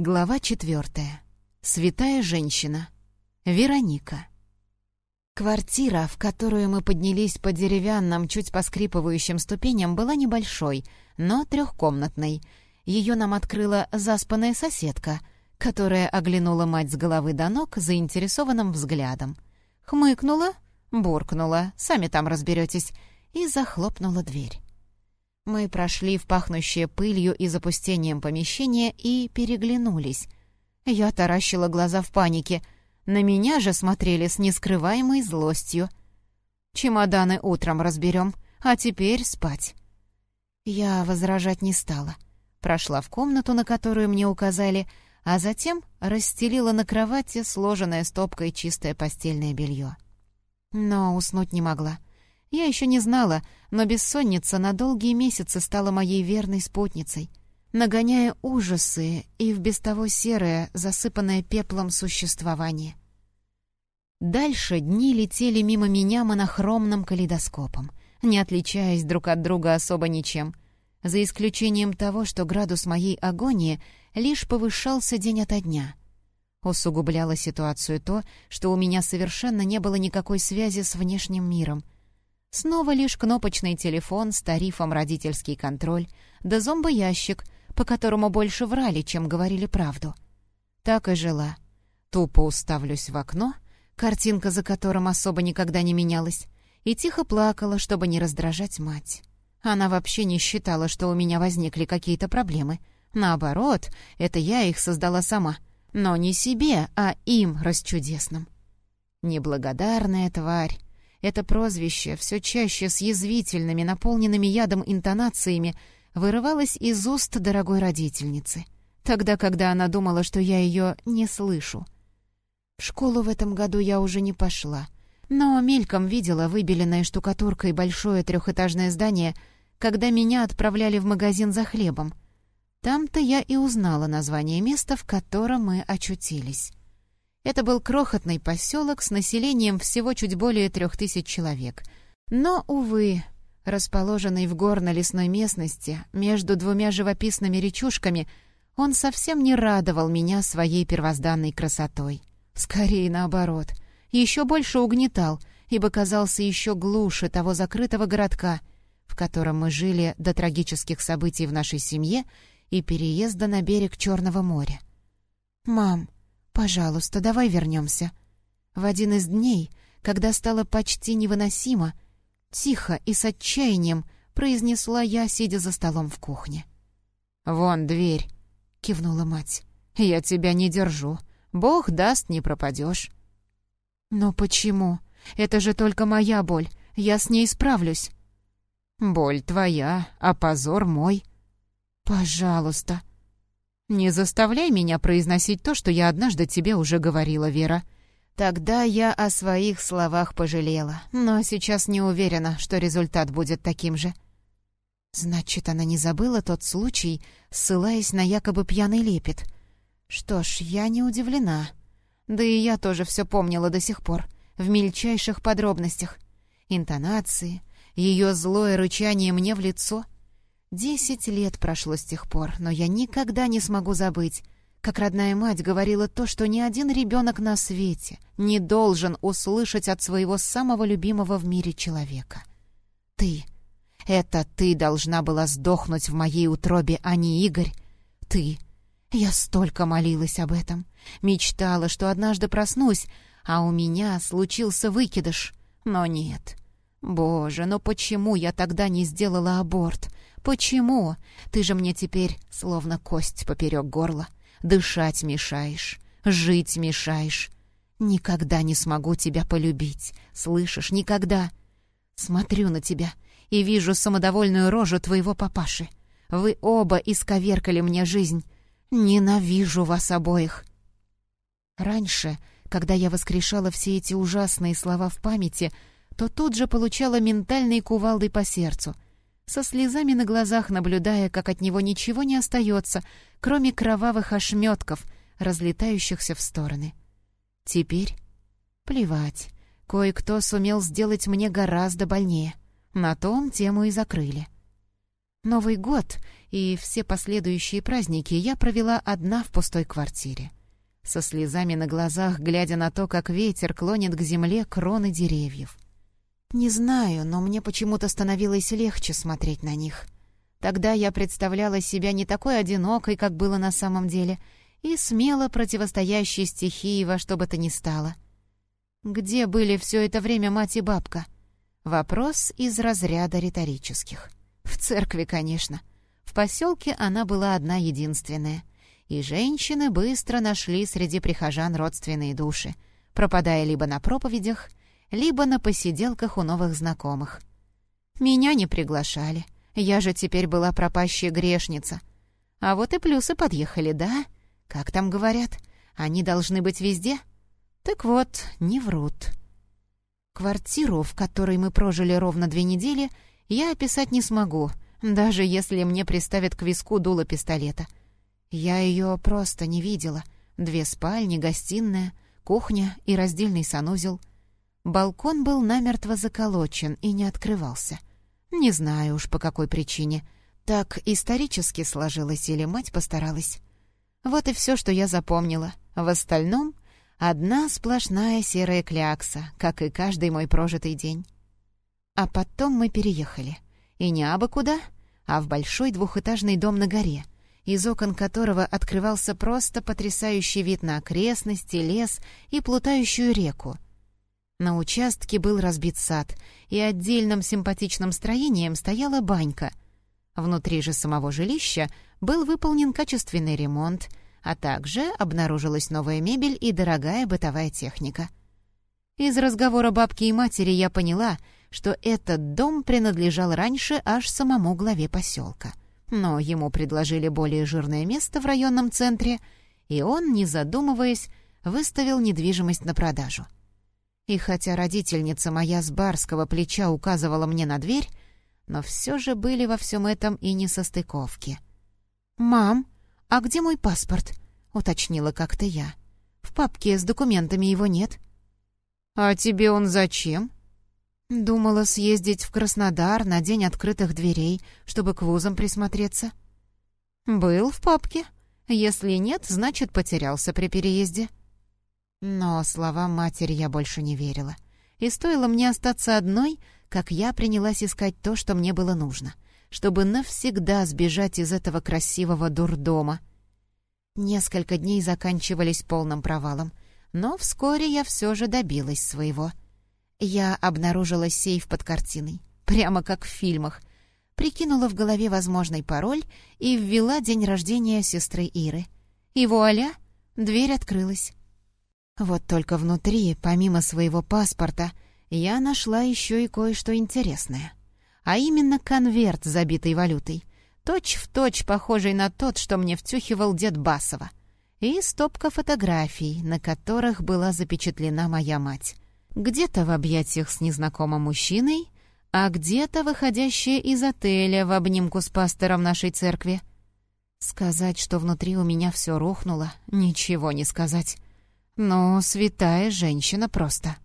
Глава четвертая. Святая женщина. Вероника. Квартира, в которую мы поднялись по деревянным, чуть поскрипывающим ступеням, была небольшой, но трехкомнатной. Ее нам открыла заспанная соседка, которая оглянула мать с головы до ног заинтересованным взглядом. Хмыкнула, буркнула, сами там разберетесь, и захлопнула дверь. Мы прошли в пахнущее пылью и запустением помещение и переглянулись. Я таращила глаза в панике — на меня же смотрели с нескрываемой злостью. «Чемоданы утром разберем, а теперь спать». Я возражать не стала. Прошла в комнату, на которую мне указали, а затем расстелила на кровати сложенное стопкой чистое постельное белье. Но уснуть не могла. Я еще не знала, но бессонница на долгие месяцы стала моей верной спутницей, нагоняя ужасы и в без того серое, засыпанное пеплом существование. Дальше дни летели мимо меня монохромным калейдоскопом, не отличаясь друг от друга особо ничем, за исключением того, что градус моей агонии лишь повышался день ото дня. Усугубляло ситуацию то, что у меня совершенно не было никакой связи с внешним миром. Снова лишь кнопочный телефон с тарифом родительский контроль, да зомбоящик, по которому больше врали, чем говорили правду. Так и жила. Тупо уставлюсь в окно — картинка за которым особо никогда не менялась, и тихо плакала, чтобы не раздражать мать. Она вообще не считала, что у меня возникли какие-то проблемы. Наоборот, это я их создала сама. Но не себе, а им расчудесным. Неблагодарная тварь. Это прозвище, все чаще с язвительными, наполненными ядом интонациями, вырывалось из уст дорогой родительницы. Тогда, когда она думала, что я ее не слышу — в школу в этом году я уже не пошла. Но мельком видела выбеленное штукатуркой большое трехэтажное здание, когда меня отправляли в магазин за хлебом. Там-то я и узнала название места, в котором мы очутились. Это был крохотный поселок с населением всего чуть более трех тысяч человек. Но, увы, расположенный в горно-лесной местности, между двумя живописными речушками, он совсем не радовал меня своей первозданной красотой. Скорее наоборот. Еще больше угнетал, ибо казался еще глуше того закрытого городка, в котором мы жили до трагических событий в нашей семье и переезда на берег Черного моря. «Мам, пожалуйста, давай вернемся». В один из дней, когда стало почти невыносимо, тихо и с отчаянием произнесла я, сидя за столом в кухне. «Вон дверь», — кивнула мать. «Я тебя не держу. Бог даст, не пропадешь. Но почему? Это же только моя боль. Я с ней справлюсь. Боль твоя, а позор мой. Пожалуйста. Не заставляй меня произносить то, что я однажды тебе уже говорила, Вера. Тогда я о своих словах пожалела, но сейчас не уверена, что результат будет таким же. Значит, она не забыла тот случай, ссылаясь на якобы пьяный лепет — что ж, я не удивлена. Да и я тоже все помнила до сих пор, в мельчайших подробностях. Интонации, ее злое рычание мне в лицо. Десять лет прошло с тех пор, но я никогда не смогу забыть, как родная мать говорила то, что ни один ребенок на свете не должен услышать от своего самого любимого в мире человека. «Ты! Это ты должна была сдохнуть в моей утробе, а не Игорь! Ты! Я столько молилась об этом. Мечтала, что однажды проснусь, а у меня случился выкидыш. Но нет. Боже, но почему я тогда не сделала аборт? Почему? Ты же мне теперь словно кость поперек горла. Дышать мешаешь, жить мешаешь. Никогда не смогу тебя полюбить. Слышишь, никогда. Смотрю на тебя и вижу самодовольную рожу твоего папаши. Вы оба исковеркали мне жизнь. Ненавижу вас обоих. Раньше, когда я воскрешала все эти ужасные слова в памяти, то тут же получала ментальной кувалдой по сердцу, со слезами на глазах наблюдая, как от него ничего не остается, кроме кровавых ошметков, разлетающихся в стороны. Теперь плевать. Кое-кто сумел сделать мне гораздо больнее. На том тему и закрыли. Новый год и все последующие праздники я провела одна в пустой квартире. Со слезами на глазах, глядя на то, как ветер клонит к земле кроны деревьев. Не знаю, но мне почему-то становилось легче смотреть на них. Тогда я представляла себя не такой одинокой, как было на самом деле, и смело противостоящей стихии во что бы то ни стало. Где были все это время мать и бабка? Вопрос из разряда риторических. В церкви, конечно. В поселке она была одна единственная. И женщины быстро нашли среди прихожан родственные души, пропадая либо на проповедях, либо на посиделках у новых знакомых. Меня не приглашали. Я же теперь была пропащая грешница. А вот и плюсы подъехали, да? Как там говорят? Они должны быть везде? Так вот, не врут. Квартиру, в которой мы прожили ровно две недели, я описать не смогу, даже если мне приставят к виску дуло пистолета. Я ее просто не видела. Две спальни, гостиная, кухня и раздельный санузел. Балкон был намертво заколочен и не открывался. Не знаю уж по какой причине. Так исторически сложилось или мать постаралась. Вот и все, что я запомнила. В остальном — одна сплошная серая клякса, как и каждый мой прожитый день. А потом мы переехали. И не абы куда, а в большой двухэтажный дом на горе, из окон которого открывался просто потрясающий вид на окрестности, лес и плутающую реку — на участке был разбит сад, и отдельным симпатичным строением стояла банька. Внутри же самого жилища был выполнен качественный ремонт, а также обнаружилась новая мебель и дорогая бытовая техника. Из разговора бабки и матери я поняла, что этот дом принадлежал раньше аж самому главе поселка. Но ему предложили более жирное место в районном центре, и он, не задумываясь, выставил недвижимость на продажу — и хотя родительница моя с барского плеча указывала мне на дверь, но все же были во всем этом и несостыковки. «Мам, а где мой паспорт?» — уточнила как-то я. «В папке с документами его нет». «А тебе он зачем?» «Думала съездить в Краснодар на день открытых дверей, чтобы к вузам присмотреться». «Был в папке. Если нет, значит, потерялся при переезде». Но словам матери я больше не верила. И стоило мне остаться одной, как я принялась искать то, что мне было нужно, чтобы навсегда сбежать из этого красивого дурдома. Несколько дней заканчивались полным провалом, но вскоре я все же добилась своего. Я обнаружила сейф под картиной, прямо как в фильмах, прикинула в голове возможный пароль и ввела день рождения сестры Иры. И вуаля, дверь открылась. Вот только внутри, помимо своего паспорта, я нашла еще и кое-что интересное. А именно конверт, забитый валютой. Точь-в-точь точь похожий на тот, что мне втюхивал дед Басова. И стопка фотографий, на которых была запечатлена моя мать. Где-то в объятиях с незнакомым мужчиной, а где-то выходящая из отеля в обнимку с пастором нашей церкви. Сказать, что внутри у меня все рухнуло, ничего не сказать. Но святая женщина просто.